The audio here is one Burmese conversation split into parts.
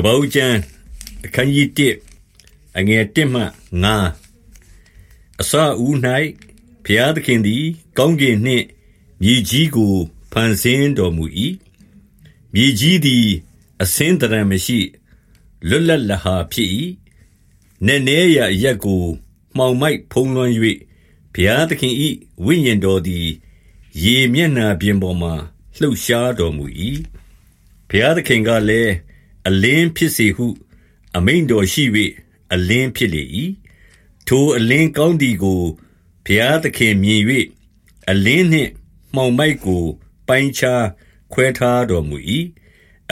ကပောက်ကျမ်းအခန်းကြီး1အငယ်1မှ9အစဦး၌ဘုရားသခင်သည် ကောင်းကင်နှင့်မြေကြီးကိုဖန်ဆင်းတော်မူ၏မြေကြီးသည် အစင်းတရံမရှိလွတ်လပ်လဟာဖြစ်၏နည်းနည်းရာရက်ကိုမှောင်မိုက်ဖုံးလွှမ်း၍ဘုရားသခင်၏ဝိညာဉ်တော်သည် ရေမျက်နှာပြင်ပေါ်မှလှုပ်ရှားတော်မူ၏ဘုရားသခင်ကလည်း အလင်းဖြစ်စေဟု အမိန့်တော်ရှိ၍အလင်းဖြစ်လေ၏ထိုအလင်းကောင်းသည်ကို ဘုရားသခင်မြင်၍အလင်းနှင့်မှောင်မိုက်ကို ပိုင်းခြားခွဲထားတော်မူ၏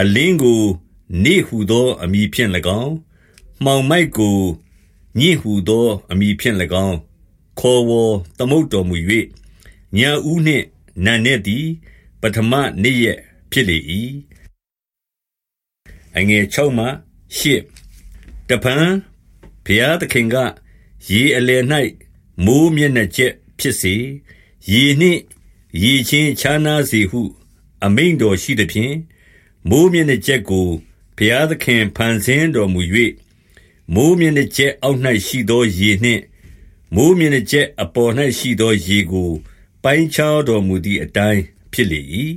အလင်းကို နေ့ဟုသောအမည်ဖြင့်၎င်း မှောင်မိုက်ကို ညဉ့်ဟုသောအမည်ဖြင့်၎င်း ခေါ်ဝေါ်သမုတ်တော်မူ၍ညဦးနှင့်နံနက်သည်ပထမနေ့ရက်ဖြစ်လေ၏ အငယ်6မှ8တပံဘုရားသခင်က ရေအလယ်၌မိုးမျက်နှာကျက်ဖြစ်စေရေနှင့်ရေချင်းခြားနားစေဟု အမိန့်တော်ရှိသဖြင့်မိုးမျက်နှာကျက်ကိုဘုရားသခင်ဖန်ဆင်းတော်မူ၍မိုးမျက်နှာကျက်အောက်၌ရှိသောရေနှင့်မိုးမျက်နှာကျက်အပေါ်၌ရှိသောရေကို ပိုင်းခြားတော်မူသည့်အတိုင်းဖြစ်လေ၏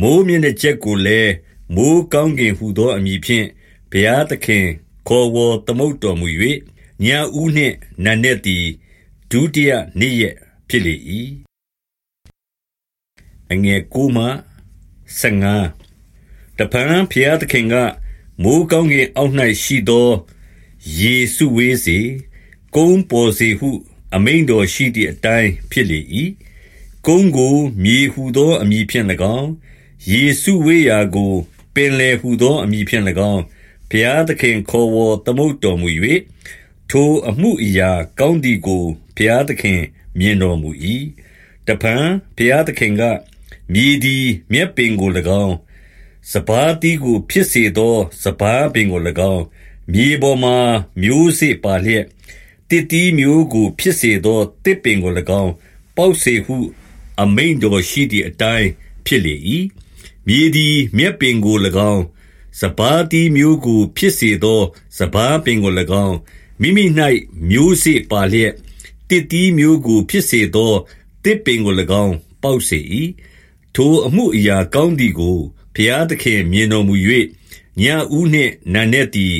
မိုးမျက်နှာကျက်ကိုလည်း မိုဃ်းကောင်းကင်ဟူသောအမည်ဖြင့် ဘုရားသခင်ခေါ်ဝေါ်သမုတ်တော်မူ၍ညဦးနှင့်နံနက်သည် ဒုတိယနေ့ရက်ဖြစ်လေ၏။9 တဖန်ဘုရားသခင်က၊မိုဃ်းကောင်းကင်အောက်၌ရှိသော ရေစုဝေးစေ၊ကုန်းပေါ်စေဟု အမိန့်တော်ရှိသည်အတိုင်း ဖြစ်လေ၏။ကုန်းကို မြေဟူသောအမည်ဖြင့်၎င်း၊ရေစုဝေးရာကို ပင်လယ်ဟူသော အမည်ဖြင့်၎င်း ဘုရားသခင်ခေါ်ဝေါ်သမုတ်တော်မူ၍၊ထိုအမှုအရာကောင်းသည်ကို ဘုရားသခင်မြင်တော်မူ၏။တဖန်ဘုရားသခင်က၊မြေသည် မြက်ပင်ကို၎င်း၊စပါးသီးကို ဖြစ်စေသော စပါးပင်ကို၎င်း၊မြေပေါ်မှာ မျိုးစေ့ပါလျက် သစ်သီးမျိုးကို ဖြစ်စေသော သစ်ပင်ကို၎င်း ပေါက်စေဟု အမိန့်တော်ရှိသည်အတိုင်း ဖြစ်လေ၏ မြေသည်မြက်ပင်ကို၎င်း၊စပါးသီးမျိုးကို ဖြစ်စေသော စပါးပင်ကို၎င်း၊မိမိ၌မျိုးစေ့ပါလျက် သစ်သီးမျိုးကို ဖြစ်စေသော သစ်ပင်ကို၎င်း ပေါက်စေ၏။ထိုအမှုအရာကောင်းသည်ကို ဘုရားသခင် မြင်တော်မူ၍၊ညဦးနှင့်နံနက်သည်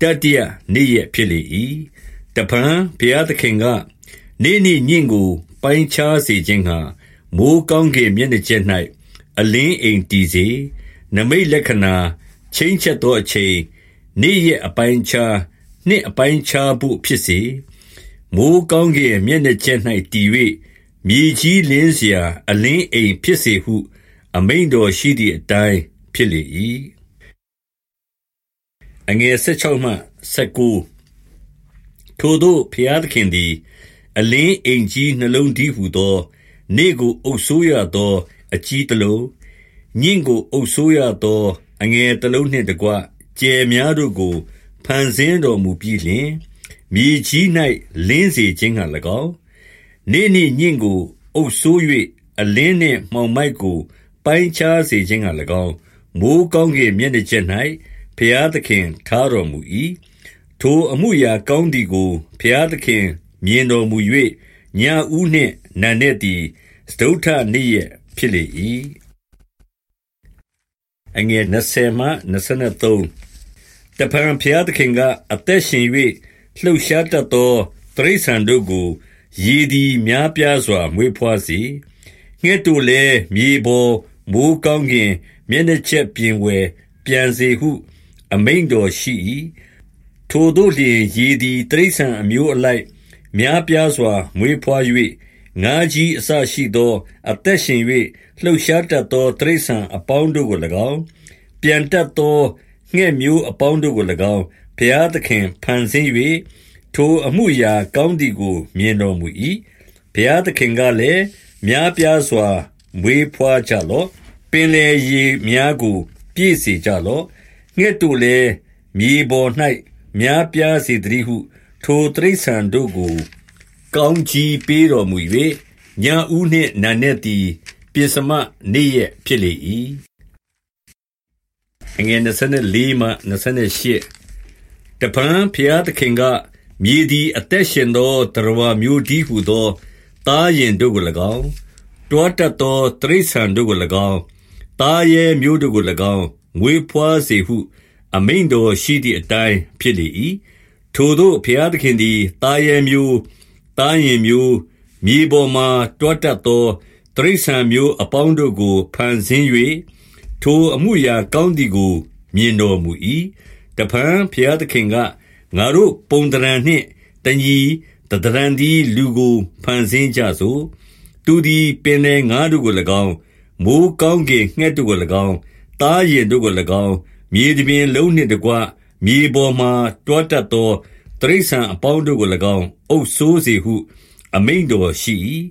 တတိယနေ့ရက်ဖြစ်လေ၏။တဖန်ဘုရားသခင်က၊နေ့နှင့်ညဉ့်ကို ပိုင်းခြားစေခြင်းငှါ မိုဃ်းကောင်းကင်မျက်နှာကြက်၌ အလင်းအိမ်တည်စေ။နိမိတ်လက္ခဏာ၊ချိန်းချက်သောအချိန်၊နေ့ရက်အပိုင်းအခြား၊နှစ်အပိုင်းအခြားဘို့ဖြစ်စေ။မိုဃ်းကောင်းကင်မျက်နှာကြက်၌တည်၍မြေကြီးလင်းစရာအလင်းအိမ်ဖြစ်စေဟု အမိန့်တော်ရှိသည်အတိုင်းဖြစ်လေ၏။ထိုသို့ဘုရားသခင်သည် အလင်းအိမ်ကြီးနှစ်လုံးတည်းဟူသော နေ့ကိုအုပ်စိုးရသော အကြီးတလုံး၊ညဉ့်ကိုအုပ်စိုးရသော အငယ်တလုံးနှင့်တကွ ကြယ်များတို့ကို ဖန်ဆင်းတော်မူပြီးလျှင်၊မြေကြီး၌လင်းစေခြင်းငှါ၎င်း၊နေ့နှင့်ညဉ့်ကို အုပ်စိုး၍အလင်းနှင့်မှောင်မိုက်ကို ပိုင်းခြားစေခြင်းငှါ၎င်း၊မိုဃ်းကောင်းကင်မျက်နှာကြက်၌ဘုရားသခင်ထားတော်မူ၏။ထိုအမှုအရာကောင်းသည်ကို ဘုရားသခင်မြင်တော်မူ၍၊ညဦးနှင့်နံနက်သည် စတုတ္ထနေ့ရက် ဖြစ်လေ၏။20တဖန်ဘုရားသခင်က၊အသက်ရှင်၍လှုပ်ရှားတတ်သောတိရစ္ဆာန်တို့ကိုရေသည်များပြားစွာမွေးဘွားစေ။ငှက်တို့လည်းမြေပေါ်မိုဃ်းကောင်းကင် မျက်နှာကြက်ပြင်ဝယ်ပျံစေဟု အမိန့်တော်ရှိ၏။ထိုသို့လျှင်ရေသည်တိရစ္ဆာန်အမျိုးအလိုက် များပြားစွာမွေးဘွား၍၊ ငါးကြီးအစရှိသော အသက်ရှင်၍လှုပ်ရှားတတ်သော တိရစ္ဆာန်အပေါင်းတို့ကို၎င်း၊ပျံတတ်သော ငှက်မျိုးအပေါင်းတို့ကို၎င်း ဘုရားသခင်ဖန်ဆင်း၍၊ထိုအမှုအရာကောင်းသည်ကို မြင်တော်မူ၏။ဘုရားသခင်ကလည်း၊များပြားစွာ မွေးဘွားကြလော့။ပင်လယ်ရေများကို ပြည့်စေကြလော့။ငှက်တို့လည်း မြေပေါ်၌များပြားစေသတည်းဟု ထိုတိရစ္ဆာန်တို့ကို ကောင်းကြီးပေးတော်မူ၍၊ညဦးနှင့်နံနက်သည်ပဥ္စမနေ့ရက်ဖြစ်လေ၏။အငယ်24မှ28တပံဖျားသခင်ကမြေသည်အသက်ရှင်သောတရဝမျိုးဒီဟုသောတားရင်တို့ကို၎င်းတွားတတ်သောတရိษံတို့ကို၎င်းတားရဲမျိုးတို့ကို၎င်းငွေဖွားစေဟု အမိန်တော်ရှိသည့်အတိုင်းဖြစ်လေ၏ထိုတို့ဖျားသခင်သည်တားရဲမျိုး တားရင်မျိုး မြေပေါ်မှတွားတတ်သောတရိษံမျိုးအပေါင်းတို့ကို ဖန်ဆင်း၍ထိုအမှုရာကောင်းသည်ကို မြင်တော်မူ၏တဖန်ဖျားသခင်က ငါတို့ပုံတရံနှင့်တညီတတရံသည်လူကို ဖန်ဆင်းကြစို့ သူသည် ပင်လေငါတို့ကို၎င်း မိုးကောင်းကင်ငှက်တို့ကို၎င်းတားရင်တို့ကို၎င်း မြေတပြင်လုံးနှင့်တကွ မြေပေါ်မှတွားတတ်သော တရိษံအပေါင်းတို့ကို၎င်း အုပ်ဆိုးစေဟု အမိန်တော်ရှိ၏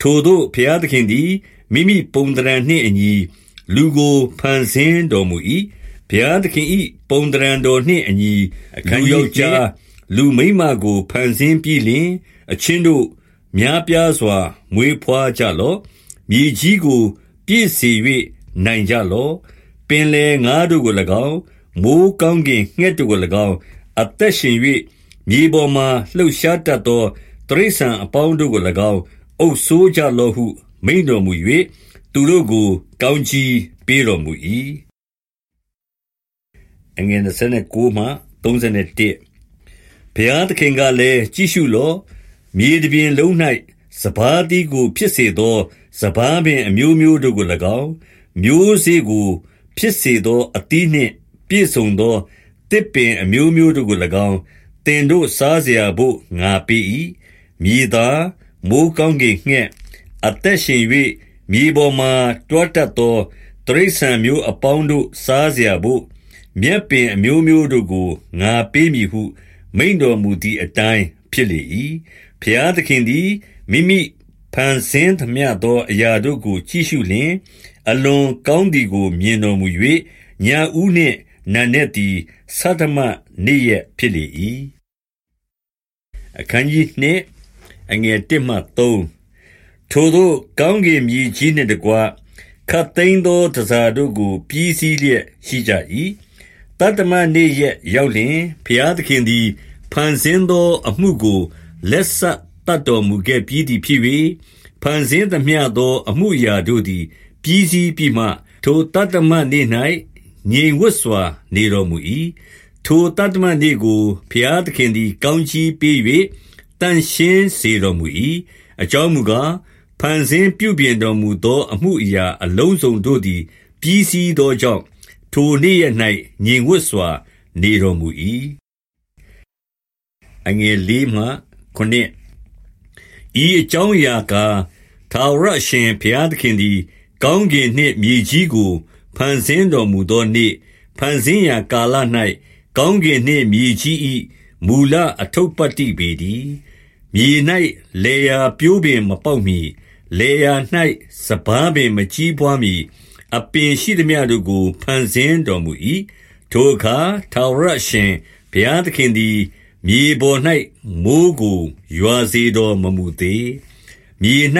ထိုတို့ဖျားသခင်သည် မိမိပုံတရံနှင့်အညီ လူကိုဖန်ဆင်းတော်မူ၏ဘုရားသခင်၏ပုံတရံတော်နှင့်အညီအခန်းယောက်ျား လူမိမကို ဖန်ဆင်းပြီးလျှင် အချင်းတို့ များပြားစွာ မွေးဖွားကြလော့ မြေကြီးကို ပြည့်စေ၍နိုင်ကြလော့ ပင်လေငါတို့ကို၎င်း မိုးကောင်းကင်ငှက်တို့ကို၎င်း အသက်ရှင်၍ မြေပေါ်မှလှုပ်ရှားတတ်သောတရိษံအပေါင်းတို့ကို၎င်း အုပ်ဆိုးကြလော့ဟု မိန်တော်မူ၍သူတို့ကို ကောင်းကြီးပေးတော်မူ၏အငယ်29မှ31ဘုရားသခင်ကလည်း ကြည့်ရှုလော့ မြေတပြင်လုံး၌စဘာတိကို ဖြစ်စေသောစဘာပင်အမျိုးမျိုးတို့ကို၎င်း မျိုးစေ့ကို ဖြစ်စေသော အသီးနှင့် ပြည့်စုံသောတစ်ပင်အမျိုးမျိုးတို့ကို၎င်းတ င်တို့စားစရာဘို့ ငါပေး၏။မြေသား၊မိုဃ်းကောင်းကင်ငှက်၊အသက်ရှင်၍မြေပေါ်မှာ တွားတတ်သော တိရစ္ဆာန်မျိုးအပေါင်းတို့ စားစရာဘို့ မြက်ပင်အမျိုးမျိုးတို့ကို ငါပေးမည်ဟု မိန့်တော်မူသည်အတိုင်း ဖြစ်လေ၏။ဘုရားသခင်သည် မိမိဖန်ဆင်းသမျှသော အရာတို့ကို ကြည့်ရှုလျှင်၊အလွန်ကောင်းသည်ကို မြင်တော်မူ၍၊ညဦးနှင့်နံနက်သည် ဆဋ္ဌမနေ့ရက်ဖြစ်လေ၏။ အခန်းကြီးနှင့်အငယ်1မှ3ထိုသောကောင်းကင်မြေကြီးနှင့်တကွခတ်သိမ်းသောတစားတို့ကို ပြီးစည်းလျက်ရှိကြ၏တတ္တမနေ့ရက်ရောက်လျင်ဘုရားသခင်သည်ဖန်ဆင်းသောအမှုကိုလက်ဆက်တတ်တော်မူခဲ့ပြီးသည်ဖြစ်၍ဖန်ဆင်းသမျှသောအမှုအရာတို့သည် ပြီးစည်းပြီးမှ ထိုတတ္တမနေ့၌ငြိမ်ဝတ်စွာ နေတော်မူ၏ ထိုတတ္တမနေ့ကို ဘုရားသခင်သည် ကောင်းချီးပေး၍တန်ရှင်းစေတော်မူ၏အကြောင်းမူကား ဖန်ဆင်းပြုပြင်တော်မူသော အမှုအရာအလုံးစုံတို့သည် ပြီးစည်းသောကြောင့် ထိုနေ့ရက်၌ငြိမ်ဝပ်စွာ နေတော်မူ၏အငယ်လေးမှခုနှစ်ဤအကြောင်းအရာကား ထာဝရအရှင်ဘုရားသခင်သည် ကောင်းကင်နှင့်မြေကြီးကို ဖန်ဆင်းတော်မူသောနေ့ ဖန်ဆင်းရာကာလ၌ ကောင်းကင်နှင့်မြေကြီး၏မူလအထုပ်ပတ္တိပေသည်မြေ၌လေယာပြိုးပင်မပေါက်မီလေယာ၌စပားပင်မကြီးပွားမီအပင်ရှိသမျှတို့ကို ဖန်ဆင်းတော်မူ၏ထိုအခါ ထာဝရရှင်ဘုရားသခင်သည် မြေပေါ်၌မိုးကို ရွာစေတော်မမူသေး မြေ၌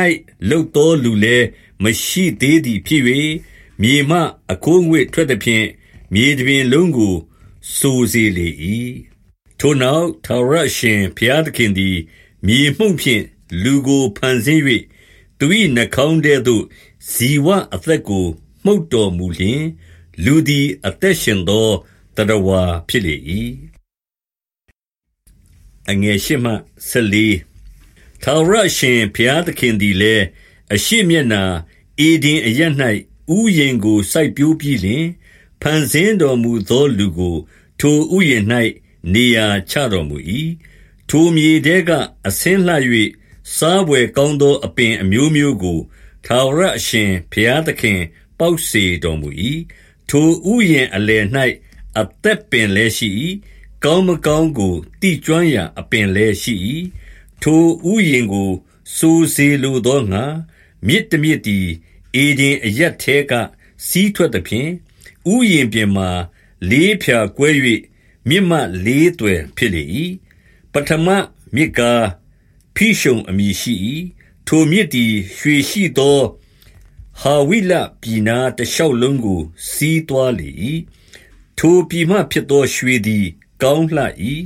လှုပ်သောလူလည်း မရှိသေးသည်ဖြစ်၍မြေမှ အခိုးငွေ့ထွက်သည်ဖြင့် မြေတပြင်လုံးကို စိုးစေလေ၏ထိုနောက်ထာဝရရှင်ဘုရားသခင်သည် မြေမှုန့်ဖြင့်လူကိုဖန်ဆင်း၍သူ၏နှာခေါင်းထဲသို့ဇီဝအသက်ကိုမှုတ်တော်မူလျှင်လူသည်အသက်ရှင်သောတရဝါဖြစ်လေ၏အငယ်ရှိမှဆက်လီထာဝရရှင်ဘုရားသခင်သည်လည်းအရှိမျက်နာအေဒင်အရ၌ဥယင်ကိုစိုက်ပျိုးပြီးလျှင်ဖန်ဆင်းတော်မူသောလူကို ထိုဥယင်၌နေရာချတော်မူ၏ထိုမြေတဲကအစင်းလှ၍စားပွဲကောင်းသော အပင်အမျိုးမျိုးကို ထာဝရအရှင်ဘုရားသခင် ပေါက်စေတော်မူ၏ထိုဥယျာဉ်အလယ်၌အသက်ပင်လည်းရှိ၏ကောင်းမကောင်းကိုတိကျွမ်းရာအပင်လည်းရှိ၏ထိုဥယျာဉ်ကို စိုးစေလိုသောငါမြစ်တမြစ်သည်အေဒင်အရက်ထဲက စီးထွက်သည်ဖြင့် ဥယျာဉ်ပြင်မှာ လေးဖြာကွဲ၍မြစ်မလေးတွယ်ဖြစ်လေ၏ပထမမြစ်ကား ဖိရှုံအမည်ရှိ၏ထိုမြစ်သည် ရွှေရှိသော ဟာဝိလပြည်နာတလျှောက်လုံးကို စီးသွားလေ၏ထိုပြည်မှဖြစ်သော ရွှေသည် ကောင်းလှ၏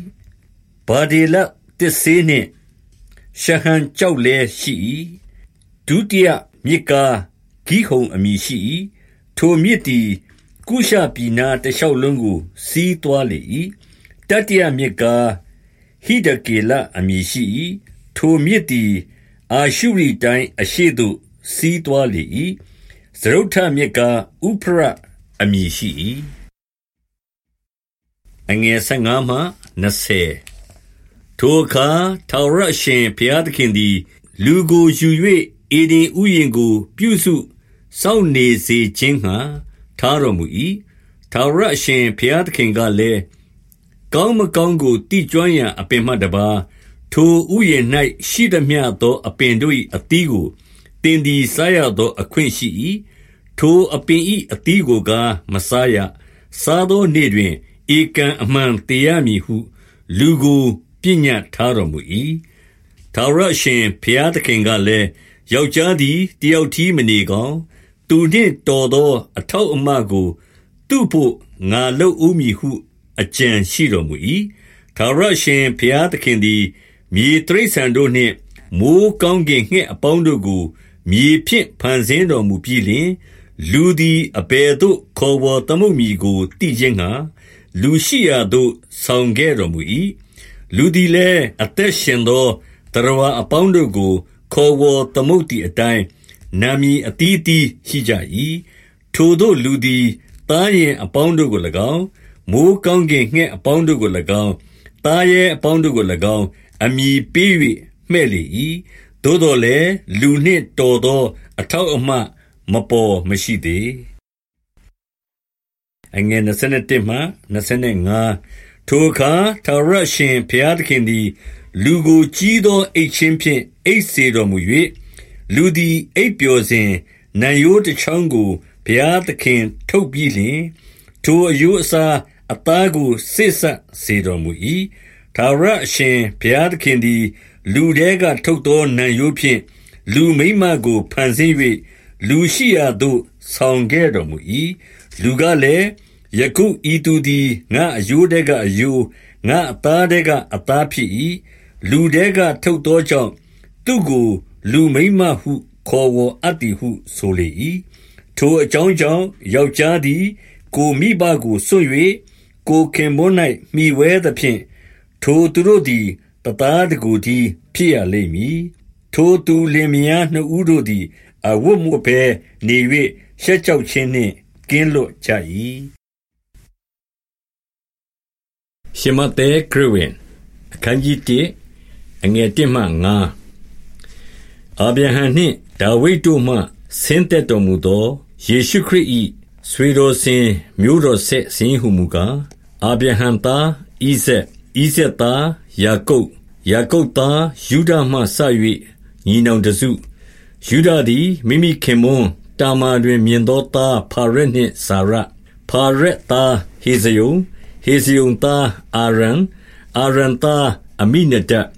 ။ဗာဒေလသစ်စေးနှင့် ရှဟံကျောက်လည်းရှိ၏။ဒုတိယမြစ်ကား ဂိဟုန်အမည်ရှိ၏။ထိုမြစ်သည် ကုရှပြည်နားတရှောက်လုံးကို စီးသွားလေ၏။တတိယမြစ်ကား ဟိဒကေလအမည်ရှိ၏။ထိုမြစ်သည် အာရှုရိတိုင်းအရှေ့သို့ စီးသွားလေ၏။စတုတ္ထမြစ်ကား ဥဖရတ်အမည်ရှိ၏။ထိုအခါ ထာဝရအရှင်ဘုရားသခင်သည် လူကိုယူ၍ဧဒင်ဥယျာဉ်ကို ပြုစုစောင့်နေစေခြင်းငှါ ထားတော်မူ၏။ထာဝရအရှင်ဘုရားသခင်ကလည်း၊ကောင်းမကောင်းကိုသိကျွမ်းရာအပင်မှတပါး၊ထိုဥယျာဉ်၌ရှိသမျှသောအပင်တို့၏အသီးကိုသင်သည်စားရသောအခွင့်ရှိ၏။ထိုအပင်၏အသီးကိုကားမစားရ။စားသောနေ့တွင်ဧကန်အမှန်သေရမည်ဟု လူကိုပညတ်ထားတော်မူ၏။ထာဝရအရှင်ဘုရားသခင်ကလည်း၊ယောက်ျားသည်တယောက်တည်းမနေကောင်း။ သူနှင့်တော်သော အထောက်အမကို သူ့ဘို့ ငါလုပ်ဦးမည်ဟု အကြံရှိတော်မူ၏။ထာဝရအရှင်ဘုရားသခင်သည် မြေတိရစ္ဆာန်တို့နှင့် မိုဃ်းကောင်းကင်ငှက်အပေါင်းတို့ကို မြေဖြင့် ဖန်ဆင်းတော်မူပြီးလျှင်၊လူသည် အဘယ်သို့ ခေါ်ဝေါ်သမုတ်မည်ကို သိခြင်းငှါ လူရှိရာသို့ ဆောင်ခဲ့တော်မူ၏။လူသည်လည်း အသက်ရှင်သော သတ္တဝါအပေါင်းတို့ကို ခေါ်ဝေါ်သမုတ်သည်အတိုင်း နာမည်အသီးအသီးရှိကြ၏။ထိုသို့လူသည် သားယဉ်အပေါင်းတို့ကို၎င်း၊မိုဃ်းကောင်းကင်ငှက်အပေါင်းတို့ကို၎င်း၊သားရဲအပေါင်းတို့ကို၎င်း အမည်ပေး၍မှည့်လေ၏။သို့သော်လည်း လူနှင့်တော်သော အထောက်အမ မပေါ်မရှိသေး။ထိုအခါ ထာဝရအရှင်ဘုရားသခင်သည် လူကို ကြီးသော အိပ်ခြင်းဖြင့် အိပ်စေတော်မူ၍၊ လူသည်အိပ်ပျော်စဉ်၊နံရိုးတချောင်းကို ဘုရားသခင်ထုတ်ပြီးလျှင်၊ထိုအရိုးအစား အသားကို စေ့စပ်စေတော်မူ၏။ထာဝရအရှင်ဘုရားသခင်သည် လူထဲက ထုတ်သော နံရိုးဖြင့် လူမိန်းမကို ဖန်ဆင်း၍လူရှိရာသို့ ဆောင်ခဲ့တော်မူ၏။လူကလည်း၊ယခုဤသူသည် ငါ့အရိုးထဲက အရိုး၊ငါ့အသားထဲက အသားဖြစ်၏။လူထဲက ထုတ်သောကြောင့် သူ့ကို လူမိန်းမဟု ခေါ်ဝေါ်အပ်သည်ဟု ဆိုလေ၏။ထိုအကြောင်းကြောင့်၊ယောက်ျားသည် ကိုယ်မိဘကိုစွန့်၍ကိုယ်ခင်ပွန်း၌မှီဝဲသဖြင့်၊ထိုသူတို့သည် တသားတကိုယ်တည်း ဖြစ်ရလိမ့်မည်။ထိုသူလင်မယားနှစ်ဦးတို့သည် အဝတ်မဝတ်ဘဲနေ၍ရှက်ကြောက်ခြင်းနှင့် ကင်းလွတ်ကြ၏။ရှမဿဲခရစ်ဝင်။အခနျး 1အငယ်1မှ5 အာဗြဟံနှင့်ဒါဝိဒ်တို့မှ ဆင်းသက်တော်မူသော ယေရှုခရစ်၏ဆွေတော်စဉ် မျိုးတော်ဆက်စာရင်းဟူမူကား၊အာဗြဟံသားဣဇာက်၊ဣဇာက်သားယာကုပ်၊ယာကုပ်သား ယုဒမှစ၍ညီနောင်တစု။ယုဒသည် မိမိခင်ပွန်းတာမာတွင် မြင်သောသား ဖာရက်နှင့်ဇာရ၊ဖာရက်သားဟေဇရုံ၊ဟေဇရုံသား အာရံ၊အာရံသား အမိနဒပ်၊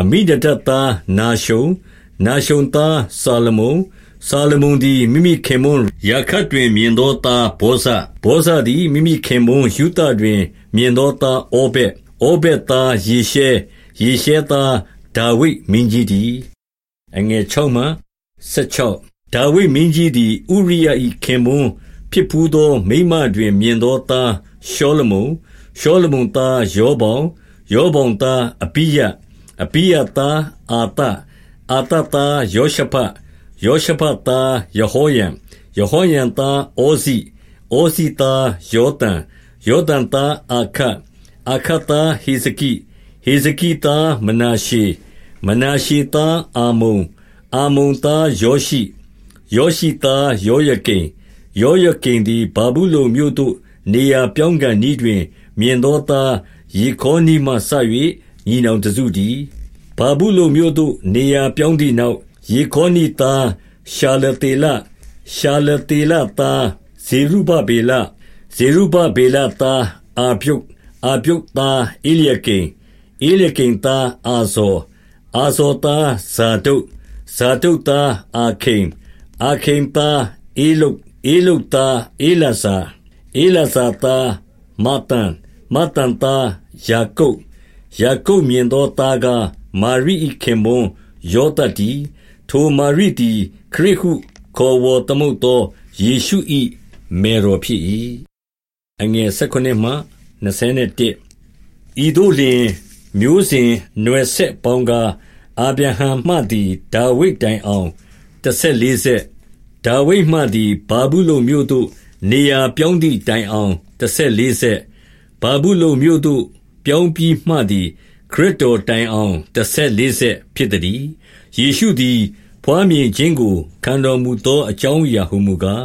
အမိနဒပ်သား နာရှုန်၊ နာရှုန်သားစာလမုန်၊စာလမုန်သည်မိမိခင်ပွန်းရာခပ်တွင် မြင်သောသားဗောဇ၊ဗောဇသည်မိမိခင်ပွန်းရုသတွင် မြင်သောသားဩဗက်၊ဩဗက်သားယေရှဲ၊ယေရှဲသားဒါဝိဒ်မင်းကြီးတည်း။6ဒါဝိဒ်မင်းကြီးသည်ဥရိယ၏ခင်ပွန်းဖြစ်ဘူးသောမိန်းမတွင် မြင်သောသားရှောလမုန်၊ရှောလမုန်သားရောဗောင်၊ရောဗောင်သားအဘိယ၊အဘိယသားအာသ၊ အာသသားယောရှဖတ်၊ယောရှဖတ်သားယဟောရံ၊ယဟောရံသားဩဇိ၊ဩဇိသားယောသံ၊ယောသံသားအာခတ်၊အာခတ်သားဟေဇကိ၊ဟေဇကိသားမနာရှေ၊မနာရှေသားအာမုန်၊အာမုန်သားယောရှိ၊ယောရှိသားယောယကိမ်၊ယောယကိမ်သည်ဗာဗုလုန်မြို့သို့နေရာပြောင်းခါနီးတွင် မြင်သောသားယေခေါနိမှစ၍ညီနောင်တစုတည်း။ ဗာဗုလုန်မြို့သို့ နေရာပြောင်းသည်နောက်၊ယေခေါနိသားရှာလသေလ၊ရှာလသေလသား ဇေရုဗဗေလ၊ဇေရုဗဗေလသားအာပြုတ်၊အာပြုတ်သား ဧလျေကိမ်၊ဧလျေကိမ်သား အာဇော်၊အာဇော်သား ဇာဒုတ်၊ဇာဒုတ်သား အာခိမ်၊အာခိမ်သား ဧလုတ်၊ဧလုတ်သား ဧလာဇာ၊ဧလာဇာသားမာသန်မတန်သား ယာကုပ် ယာကုပ်မြင်သောသားကား မာရိ၏ခင်ပွန်းယောသတ်တီထိုမာရိသည် ခရစ်ဟုခေါ်ဝေါ်သမုတ်သော ယေရှု၏မေတော်ဖြစ်၏အငယ်16မှ21ဤတို့လျင် မျိုးစဉ်နွယ်ဆက်ပေါင်းကား အာဗြဟံမှသည် ဒါဝိဒ်တိုင်အောင်14ဆက် ဒါဝိဒ်မှသည်ဘာဘူးလုံမြို့သို့ နေရာပြောင်းသည့်တိုင်အောင်14ဆက်ဘာဘူးလုံမြို့သို့ ပြောင်းပြီးမှသည် ခရစ်တော်တိုင်အောင်14ဆက်ဖြစ်သည် ယေရှုသည်ဖွားမြင်ခြင်းကို ခံတော်မူသော အကြောင်းအရာဟုမူကား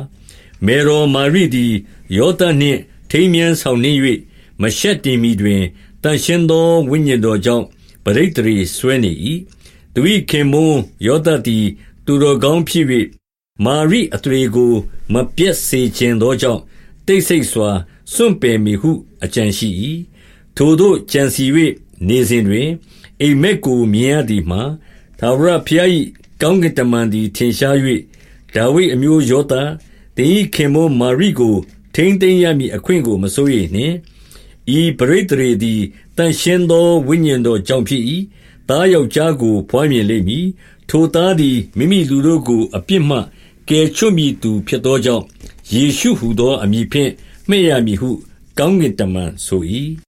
မေရောမာရိသည် ယောသနှင့် ထိမ်းမြန်းဆောင်နှင်း၍မရှက်တင်မီတွင်တန်ရှင်းသော ဝိညာဉ်တော်ကြောင့်ပရိသေရီဆွဲနေ၏သူ၏ခင်မွန်းယောသသည် သူတော်ကောင်းဖြစ်၍မာရိအသွေကို မပြတ်စေခြင်းသောကြောင့် တိတ်ဆိတ်စွာ စွန့်ပယ်မိဟု အကြံရှိ၏ ထိုတို့ကြံစီ၍နေစဉ်တွင် အိမ်မက်ကိုမြင်ရသည်မှာသာဝရဖျား၏ကောင်းကင်တမန်သည် ထင်ရှား၍ဒါဝိအမျိုးယောသတင်၏ခင်မမာရိကို ထိမ့်သိမ်းရမည်အခွင့်ကို မစိုးရိမ်နှင့် ဤပရိသေရေသည်တန်ရှင်းသော ဝိညာဉ်တော်ကြောင့်ဖြစ်၏သားယောက်ျားကိုဖွားမြင်လိမ့်မည် ထိုသားသည် မိမိလူတို့ကို အပြစ်မှ ကယ်ချွတ်မည်သူဖြစ်သောကြောင့် ယေရှုဟုသော အမည်ဖြင့် မှဲ့ရမည်ဟု ကောင်းကင်တမန်ဆို၏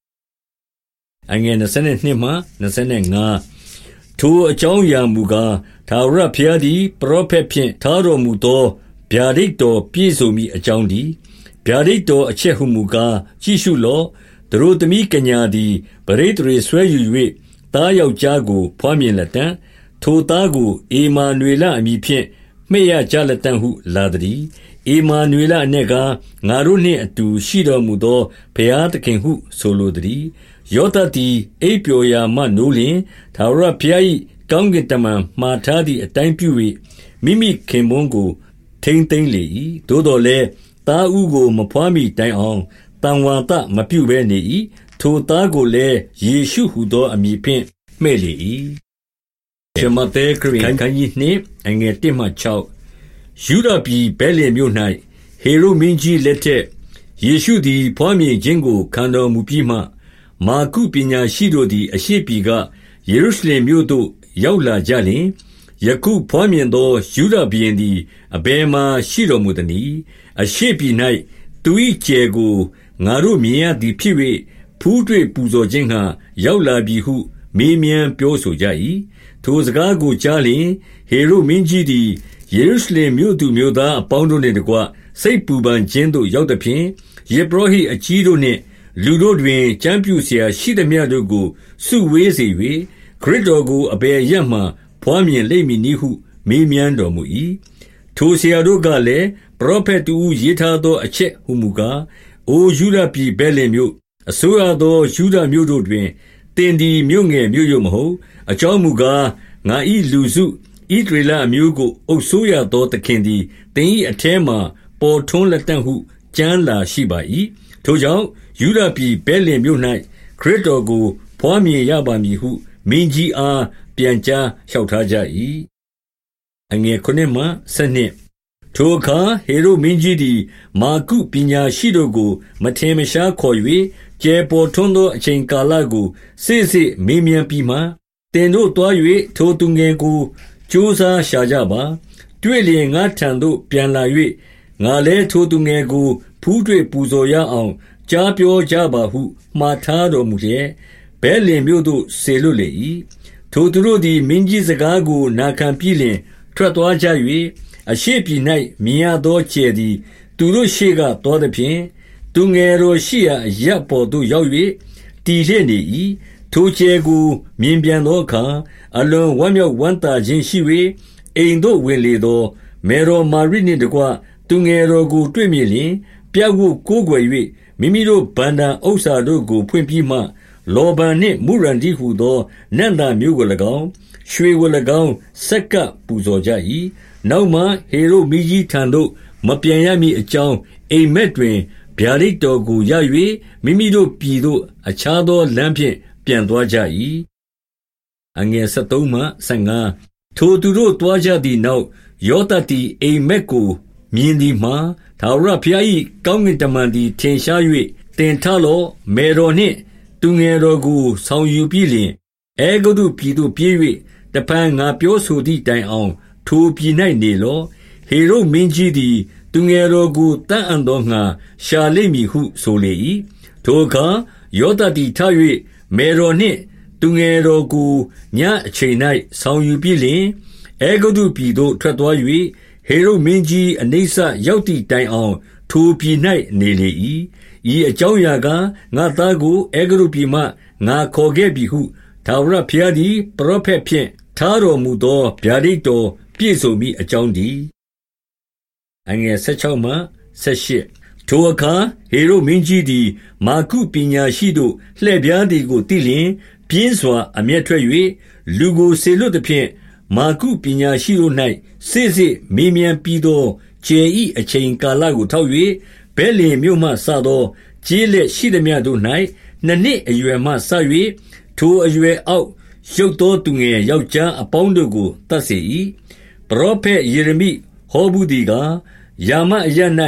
အငယ်22မှ25ထိုအကြောင်းအရာမူကားသာရဖျားသည်ပရောဖက်ဖြင့်ထားတော်မူသောဗျာဒိတ်တော်ပြည့်စုံမည်အကြောင်းဒီဗျာဒိတ်တော်အချက်ဟုမူကားကြည့်ရှုလော့သူတို့သမီးကညာသည်ပရိသေဆွဲယူ၍သားယောက်ျားကို ဖွားမြင်လက်တံထိုသားကိုအေမာနွေလအမည်ဖြင့်မှဲ့ရကြလက်တံဟုလာသည်အေမာနွေလအ내ကငါတို့နှင့်အတူရှိတော်မူသောဘုရားသခင်ဟုဆိုလိုသည် ယောသသည် အိပ်ပျော်ရာမှနိုးလျင်သာရဘုရား၏ကောင်းကင်တမန် မှားထားသည့်အတိုင်းပြု၍မိမိခင်ပွန်းကို ထိမ့်သိမ့်လေ၏သို့တော်လည်း သားဥကိုမဖွားမိတိုင်အောင်တန်ဝါတမပြုဘဲနေ၏ထိုသားကိုလည်း ယေရှုဟုသော အမည်ဖြင့် မှဲ့လေ၏ရှမတဲခရစ်ခန်းကြီးနှင့်အငယ်1မှ6ယူဒပြည်ဘဲလင်မြို့၌ဟေရုမင်းကြီးလက်ထက် ယေရှုသည်ဖွားမြင်ခြင်းကို ခံတော်မူပြီးမှ မာကုပညာရှိတို့သည် အရှိပြည်က ယေရုရှလင်မြို့သို့ ရောက်လာကြလျင် ယခုဖွားမြင်သောယူဒဘီရင်သည် အဘယ်မှာ ရှိတော်မူသနည်း အရှိပြည်၌သူ၏ကျယ်ကို ငါတို့မြင်ရသည်ဖြစ်၍ဖူးတွေ့ပူဇော်ခြင်းဟံရောက်လာပြီဟု မေးမြန်းပြောဆိုကြ၏ထိုစကားကိုကြားလျင် ဟေရုမင်းကြီးသည် ယေရုရှလင်မြို့သူမြို့သားအပေါင်းတို့နှင့်တကွ စိတ်ပူပန်ခြင်းသို့ ရောက်သည်ဖြင့်ယေဘရဟိအကြီးတို့နှင့် လူတို့တွင် ကျမ်းပြုစရာရှိသမျှတို့ကို စုဝေးစေ၍ခရစ်တော်ကို အဘယ်အရပ်မှာ ဘွားမြင်လိမ့်မည်နည်းဟု မေးမြန်းတော်မူ၏။ထိုဆရာတို့ကလည်း၊ပရောဖက်တဦးရေးထားသော အချက်ဟူမူကား၊အိုယုဒပြည်ဗက်လင်မြို့၊အစိုးရသော ယုဒမြို့တို့တွင် သင်သည် မြို့ငယ်မြို့ယုတ်မဟုတ်။အကြောင်းမူကား၊ငါ၏လူစုဣသရေလအမျိုးကို အုပ်စိုးရသော သခင်သည် သင်၏အထဲမှာ ပေါ်ထွန်းလတံ့ဟု ကျမ်းလာရှိပါ၏။ထိုကြောင့် ယူဒပြည်ဘဲလင်မြို့၌ခရစ်တော်ကိုဖွားမြင်ရပါမည်ဟု မင်းကြီးအား ပြန်ကြားလျှောက်ထားကြ၏အငယ်9မှ12ထိုအခါ ဟေရုမင်းကြီးသည် မာကုပညာရှိတို့ကို မထင်မရှားခေါ်၍ကျဲပေါ်ထွန်းသော အချိန်ကာလကိုစစ်စစ်မေးမြန်းပြီးမှတင်တို့တွား၍ထိုသူငယ်ကို ကြိုးစားရှာကြပါ တွေ့လျင် ငါထံသို့ ပြန်လာ၍ငါလည်း ထိုသူငယ်ကို ဖူးတွေ့ပူဇော်ရအောင် ကြားပြောကြပါဟု မှားထားတော်မူလျက်ဘဲလင်မြို့သို့ဆေလွတ်လေ၏ထိုသူတို့သည်မင်းကြီးစကားကို နာခံပြီးလျှင်ထွက်သွားကြ၍အရှေ့ပြည်၌မြင်ရသောကျယ်သည် သူတို့ရှေ့ကသွားသဖြင့်သူငယ်တော်ရှိရာရပ်ပေါ်သို့ရောက်၍တည်လျက်နေ၏ထိုကျယ်ကိုမြင်ပြန်သောအခါအလွန်ဝမ်းမြောက်ဝမ်းသာခြင်းရှိ၍အိမ်သို့ဝင်လေသောမေတော်မာရိနှင့်တကွသူငယ်တော်ကို တွေ့မြင်လျင်ပြတ်ဝတ်ကိုးကွယ်၍ မိမိတို့ဗန္ဒာဥစ္စာတို့ကို ဖွင့်ပြီးမှ လောဗန်နှင့်မုရန်တိဟုသောနန္တာမျိုးကို၎င်း ရွှေကို၎င်း ဆက်ကပ်ပူဇော်ကြ၏နောက်မှဟေရုမိကြီးထံသို့ မပြန်ရမည်အကြောင်း အိမ်မက်တွင် ဗျာဒိတ်တော်ကိုရ၍မိမိတို့ပြည်သို့ အခြားသောလမ်းဖြင့် ပြန်သွားကြ၏အငယ်73မှ75ထိုသူတို့သွားကြသည့်နောက် ယောသတိအိမ်မက်ကိုမြင်သည်မှာ သာဝရဘုရား၏ကောင်းကင်တမန်သည် ထင်ရှား၍သင်ထလော့။မယ်တော်နှင့် သူငယ်တော်ကိုဆောင်ယူပြီးလျှင်၊အဲဂုတ္တုပြည်သို့ပြေး၍တဖန်ငါပြောဆိုသည်တိုင်အောင်ထိုပြည်၌နေလော့။ဟေရုဒ်မင်းကြီးသည် သူငယ်တော်ကိုသတ်အံ့သောငှါရှာလိမ့်မည်ဟုဆိုလေ၏။ထိုအခါယောသပ်သည်ထ၍မယ်တော်နှင့် သူငယ်တော်ကိုညဉ့်အချိန်၌ဆောင်ယူပြီးလျှင်၊အဲဂုတ္တုပြည်သို့ထွက်သွား၍၊ ဟေရုဒ်မင်းကြီးအနိစ္စရောက်သည်တိုင်အောင် ထိုပြည်၌နေလေ၏။ဤအကြောင်းအရာကား၊ငါ့သားကိုအဲဂုတ္တုပြည်မှငါခေါ်ခဲ့ပြီဟုထာဝရဘုရားသည် ပရောဖက်ဖြင့်ထားတော်မူသောဗျာဒိတ်တော်ပြည့်စုံမည်အကြောင်းတည်း။ထိုအခါဟေရုဒ်မင်းကြီးသည် မာဂုပညာရှိတို့လှည့်ဖြားသည်ကိုသိလျှင်၊ပြင်းစွာအမျက်ထွက်၍၊လူကိုစေလွှတ်သဖြင့်၊ မာဂုပညာရှိတို့၌စေ့စေ့မေးမြန်းပြီးသော ကြယ်၏အချိန်ကာလကို ထောက်၍၊ဗက်လင်မြို့မှစသော ကျေးလက်ရှိသမျှတို့၌နှစ်နှစ်အရွယ်မှစ၍၊ထိုအရွယ်အောက်ယုတ်သော သူငယ်ယောက်ျားအပေါင်းတို့ကို သတ်စေ၏။ပရောဖက်ယေရမိဟောဘူးသည်ကား၊ရာမအရပ်၌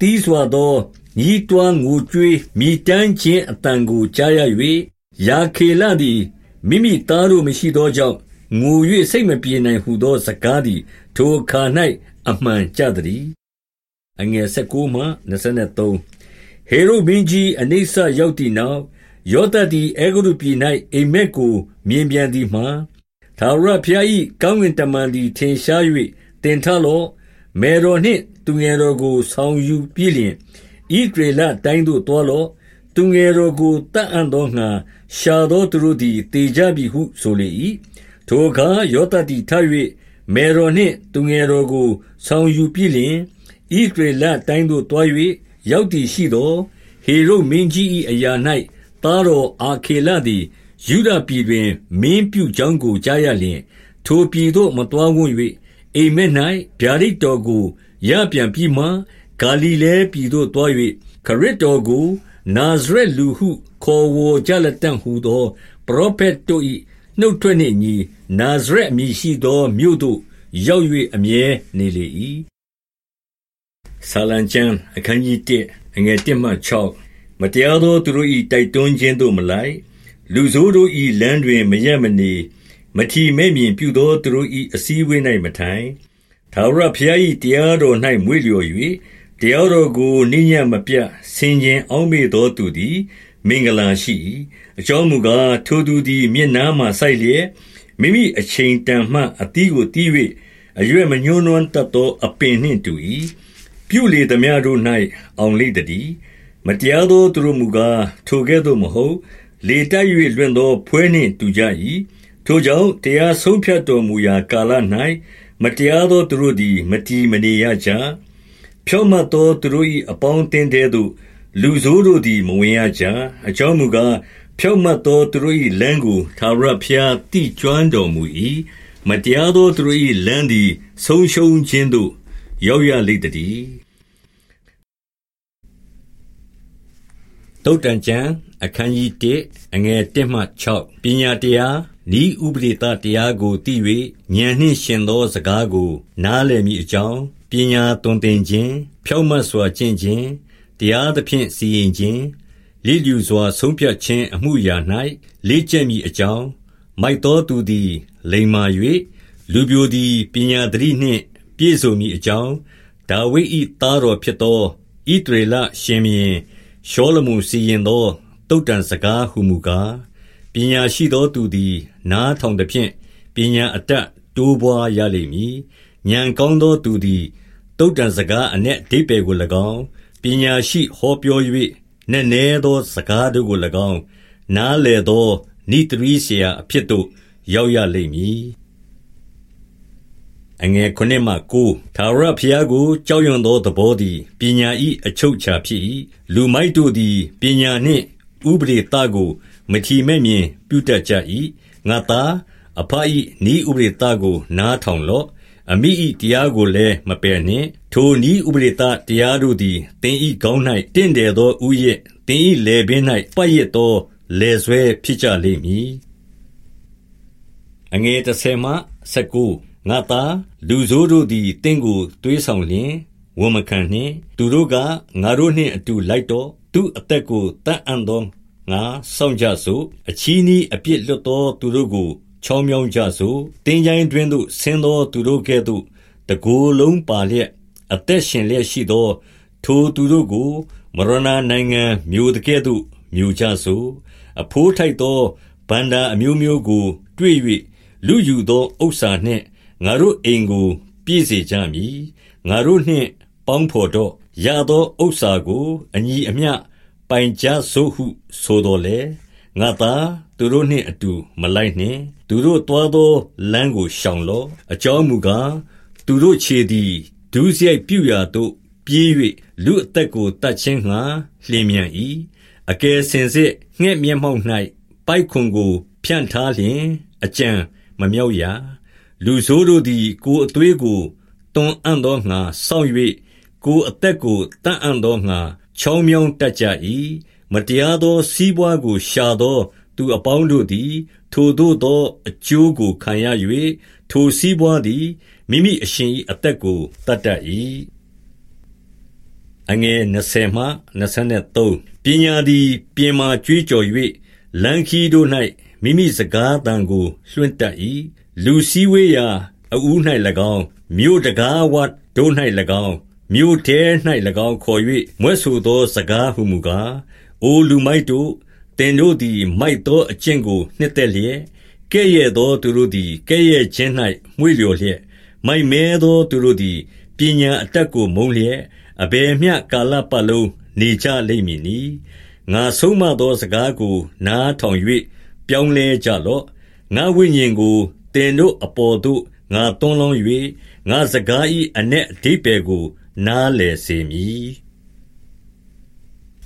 သည်းစွာသော ညည်းတွားငိုကြွေးမြည်တမ်းခြင်းအသံကို ကြားရ၍၊ရာခေလသည် မိမိသားတို့မရှိသောကြောင့် ငို၍စိတ်မပြေနိုင်ဟူသော စကားသည် ထိုအခါ၌အမှန်ကျသတည်း။19ဟေရုဒ်မင်းကြီး အနိစ္စရောက်သည်နောက်၊ယောသပ်သည် အဲဂုတ္တုပြည်၌အိပ်မက်ကို မြင်ပြန်သည်မှာ၊ထာဝရဘုရား၏ကောင်းကင်တမန်သည် ထင်ရှား၍၊သင်ထလော့။မယ်တော်နှင့် သူငယ်တော်ကို ဆောင်ယူပြီးလျှင်၊ဣသရေလတိုင်းသို့ သွားလော့။သူငယ်တော်ကို သတ်အံ့သောငှါ ရှာသောသူတို့သည် သေကြပြီဟု ဆိုလေ၏။ ထိုအခါယောသပ်သည်ထ၍မယ်တော်နှင့် သူငယ်တော်ကို ဆောင်ယူပြီးလျှင်၊ဣသရေလတိုင်းသို့ သွား၍ရောက်သည်ရှိသော်၊ဟေရုဒ်မင်းကြီး၏အရာ၌သားတော်အာခေလသည် ယုဒပြည်တွင် မင်းပြုကြောင်းကို ကြားရလျှင်၊ထိုပြည်သို့ မသွားဝံ့၍အိပ်မက်၌ဗျာဒိတ်တော်ကို ရပြန်ပြီးမှ၊ဂါလိလဲပြည်သို့သွား၍ခရစ်တော်ကို နာဇရက်လူဟု ခေါ်ဝေါ်ကြလတံ့ဟူသော ပရောဖက်တို့၏ နှုတ်ထွက်နှင့်အညီ နာဇရက်အမည်ရှိသော မြို့သို့ရောက်၍အမြဲနေလေ၏။ဆာလံကျမ်းအခန်းကြီး1အငယ်1မှ6မတရားသောသူတို့၏တိုက်တွန်းခြင်းသို့မလိုက် လူဆိုးတို့၏လမ်းတွင် မရပ်မနေ မထီမဲ့မြင်ပြုသော သူတို့၏အစည်းအဝေး၌မထိုင် ထာဝရဘုရား၏တရားတော်၌မွေ့လျော်၍တရားတော်ကိုနိညံ့မပြတ် ဆင်ခြင်အောက်မေ့သောသူသည် မင်္ဂလာရှိ၏။ အကြောင်းမူကား၊ထိုသူသည် မြစ်နားမှာ စိုက်လျက်၊မိမိအချိန်တန်မှ အသီးကို သီး၍အရွက်မညှိုးနွမ်းတတ်သော အပင်နှင့်တူ၏။ပြုလေသမျှတို့၌အောင်လိမ့်သတည်း။မတရားသော သူတို့မူကား၊ထိုကဲ့သို့မဟုတ်။လေတိုက်၍လွင့်သောဖွဲနှင့်တူကြ၏။ထိုကြောင့်၊တရားဆုံးဖြတ်တော်မူရာကာလ၌မတရားသော သူတို့သည် မတည်မနေရကြ။ဖြောင့်မတ်သော သူတို့၏အပေါင်းအသင်းထဲသို့ လူဆိုးတို့သည် မဝင်ရကြ။အကြောင်းမူကား၊ ဖြောင့်မတ်သောသူတို့၏လမ်းကို ထာဝရဘုရား သိကျွမ်းတော်မူ၏။မတရားသောသူတို့၏လမ်းသည် ဆုံးရှုံးခြင်းသို့ ရောက်ရလိမ့်သတည်း။သုတ္တန်ကျမ်း အခန်းကြီး1အငယ်1မှ6ပညာတရားဤဥပဒေတရားကို သိ၍ဉာဏ်နှင့်ရှင်သော စကားကို နားလည်မည်အကြောင်း ပညာသွန်သင်ခြင်း ဖြောင့်မတ်စွာ ကျင့်ခြင်း တရားသဖြင့် စီရင်ခြင်း လစ်လျူစွာ ဆုံးဖြတ်ခြင်းအမှုရာ၌လေ့ကျက်မည်အကြောင်း မိုက်သောသူသည် လိမ္မာ၍လူပြိုသည် ပညာသတိနှင့် ပြည့်စုံမည်အကြောင်း ဒါဝိဒ်၏သားတော်ဖြစ်သော ဣသရေလရှင်ဘုရင် ရှောလမုန်စီရင်သော သုတ္တံစကားဟုမူကား ပညာရှိသောသူသည် နားထောင်သဖြင့် ပညာအတတ်တိုးပွားရလိမ့်မည်။ဥာဏ်ကောင်းသောသူသည် သုတ္တံစကား အနက်အဓိပ္ပါယ်ကို၎င်း၊ပညာရှိဟောပြော၍ နက်နဲသော စကားတို့ကို၎င်း နားလည်သောနိဿရည်းဆရာအဖြစ်သို့ ရောက်ရလိမ့်မည်။ထာဝရဘုရားကို ကြောက်ရွံ့သောသဘောသည် ပညာ၏အချုပ်အခြာဖြစ်၏။လူမိုက်တို့သည် ပညာနှင့် ဥပဒေသကို မထီမဲ့မြင်ပြုတတ်ကြ၏။ငါ့သား၊အဘ၏နည်းဥပဒေသကို နားထောင်လော့။အမိ၏တရားကိုလည်း မပယ်နှင့်။ ထိုနည်းဥပဒေသတရားတို့သည် သင်၏ခေါင်း၌တင့်တယ်သောဦးရစ်၊သင်၏လည်ပင်း၌ပတ်ရစ်သော လည်ဆွဲဖြစ်ကြလိမ့်မည်။ငါ့သား၊လူဆိုးတို့သည် သင့်ကို သွေးဆောင်လျှင် ဝန်မခံနှင့်။သူတို့က၊ငါတို့နှင့်အတူ လိုက်တော့ သူ့အသက်ကိုတတ်အံ့သောငါစောင့်ကြစို့ အချီးနီး အပြစ်လွတ်သော သူတို့ကို ချောင်းမြောင်းကြစို့တင်းကြိုင်းတွင်သို့ ဆင်းသော သူတို့ကဲ့သို့ တကိုယ်လုံးပါလျက် အသက်ရှင်လျက်ရှိသော ထိုသူတို့ကို မရဏနိုင်ငံမျိုးတကဲ့သို့ မျိုးကြစို့အဖိုးထိုက်သောဗန္တာအမျိုးမျိုးကို တွေ့၍လူယူသောဥစ္စာနှင့် ငါတို့အိမ်ကို ပြည့်စေကြမည် ငါတို့နှင့် ပေါင်းဖော်တော့ ရသောဥစ္စာကို အညီအမျှ ပိုင်ကြစို့ဟု ဆိုတော်လေငါသာသူတို့နှင့်အတူ မလိုက်နှင့် သူတို့တွားသောလမ်းကို ရှောင်လော့ အကြောင်းမူကား သူတို့ခြေသည် ဒုစရိုက်ပြုရာသို့ ပြေး၍လူအသက်ကိုတတ်ခြင်းငှာလျင်မြန်၏အကယ်စင်စစ် ငှက်မျက်မှောက်၌ပိုက်ခွန်ကို ဖြန့်ထားလျင် အကြံမမြောက်ရလူဆိုးတို့သည် ကိုယ်အသွေးကိုတွန်းအံ့သောငှာစောင့်၍ကိုယ်အသက်ကိုတတ်အံ့သောငှာချောင်းမြောင်းတတ်ကြ၏မတရားသော စီးပွားကို ရှာသောသူအပေါင်းတို့သည် ထိုသို့သော အကျိုးကို ခံရ၍ထိုစီးပွားသည် မိမိအရှင်၏အသက်ကိုတတ်တတ်၏အငယ်20မှ23ပညာသည် ပြင်မာကြွေးကြော်၍လမ်းခီးတို့၌မိမိစကားတန်ကိုလွှင့်တတ်၏လူစည်းဝေးရာအူး၌၎င်းမြို့တကားဝတ်တို့၌၎င်းမြို့ထဲ၌၎င်းခေါ်၍မွဲ့ဆိုသော စကားဟုမူကားအိုလူမိုက်တို့တင်တို့သည် မိုက်သောအကျင့်ကို နှစ်သက်လျက်ကဲ့ရဲ့သောသူတို့သည်ကဲ့ရဲ့ခြင်း၌မွေ့လျော်လျက် မိုက်မဲသောသူတို့သည် ပညာအတတ်ကို မုန်းလျက် အဘယ်မျှကာလပတ်လုံး နေကြလိမ့်မည်နီငါဆုံးမသောစကားကို နားထောင်၍ပြောင်းလဲကြလော့ ငါဝိညာဉ်ကိုတင်တို့အပေါ်သို့ ငါသွန်းလောင်း၍ငါစကား၏အ내အဓိပ္ပာယ်ကို နားလည်စေမည်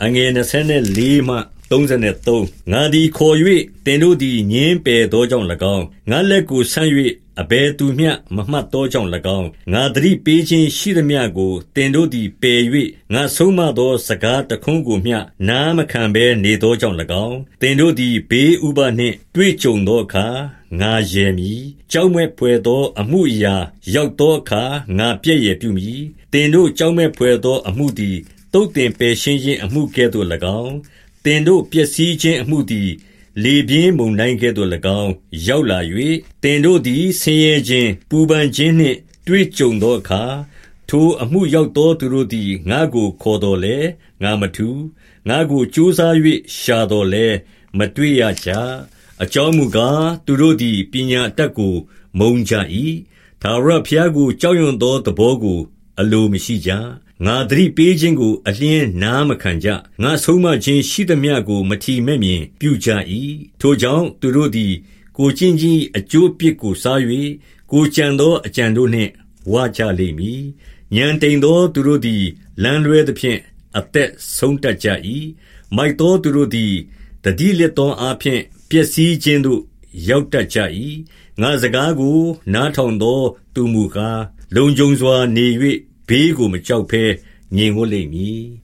အငယ်24မှ33ငါသည်ခေါ်၍တင်တို့သည်ညင်းပယ်သောကြောင့်၎င်း ငါလက်ကိုဆန့်၍ အဘယ်သူမျှမမှတ်သောကြောင့်၎င်း ငါသတိပေးခြင်းရှိသမျှကိုတင်တို့သည်ပယ်၍ငါဆုံးမသော စကားတခွန်းကိုမျှ နားမခံဘဲနေသောကြောင့်၎င်းတင်တို့သည် ဘေးဥပါနှင့် တွေ့ကြုံသောအခါ ငါယေမည် ကြောက်မဲ့ဖွယ်သော အမှုအရာရောက်သောအခါ ငါပြည့်ရပြုမည်တင်တို့ကြောက်မဲ့ဖွယ်သော အမှုသည်တုတ်တင်ပယ်ရှင်းခြင်းအမှုကဲ့သို့၎င်း သင်တို့ ပျက်စီးခြင်းအမှုသည် လေပြင်းမုန်တိုင်းကဲ့သို့၎င်း ရောက်လာ၍၊သင်တို့သည် ဆင်းရဲခြင်း၊ပူပန်ခြင်းနှင့် တွေ့ကြုံသောအခါ၊ထိုအမှုရောက်သော သူတို့သည် ငါ့ကိုခေါ်သော်လည်း ငါမထူး။ငါ့ကိုကြိုးစား၍ရှာသော်လည်း မတွေ့ရကြ။အကြောင်းမူကား၊သူတို့သည် ပညာအတတ်ကို မုန်းကြ၏။ထာဝရဘုရားကို ကြောက်ရွံ့သော သဘောကို အလိုမရှိကြ ငါသတိပေးခြင်းကို အလျှင်းနားမခံကြ။ငါဆုံးမခြင်းရှိသမျှကို မထီမဲ့မြင်ပြုကြ၏။ထိုကြောင့်သူတို့သည် ကိုယ်ကျင့်ခြင်း၏အကျိုးအပြစ်ကိုစား၍ကိုယ်ကြံသော အကြံတို့နှင့် ဝကြလိမ့်မည်။ဥာဏ်တိမ်သောသူတို့သည် လမ်းလွဲသဖြင့် အသက်ဆုံးတတ်ကြ၏။မိုက်သောသူတို့သည် သတိလစ်သောအားဖြင့် ပျက်စီးခြင်းသို့ ရောက်တတ်ကြ၏။ငါ့စကားကို နားထောင်သောသူမူကား၊လုံခြုံစွာနေ၍ ဘေးကိုမကြောက်ဘဲငြိမ်ဝပ်လိမ့်မည်။